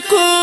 Terima.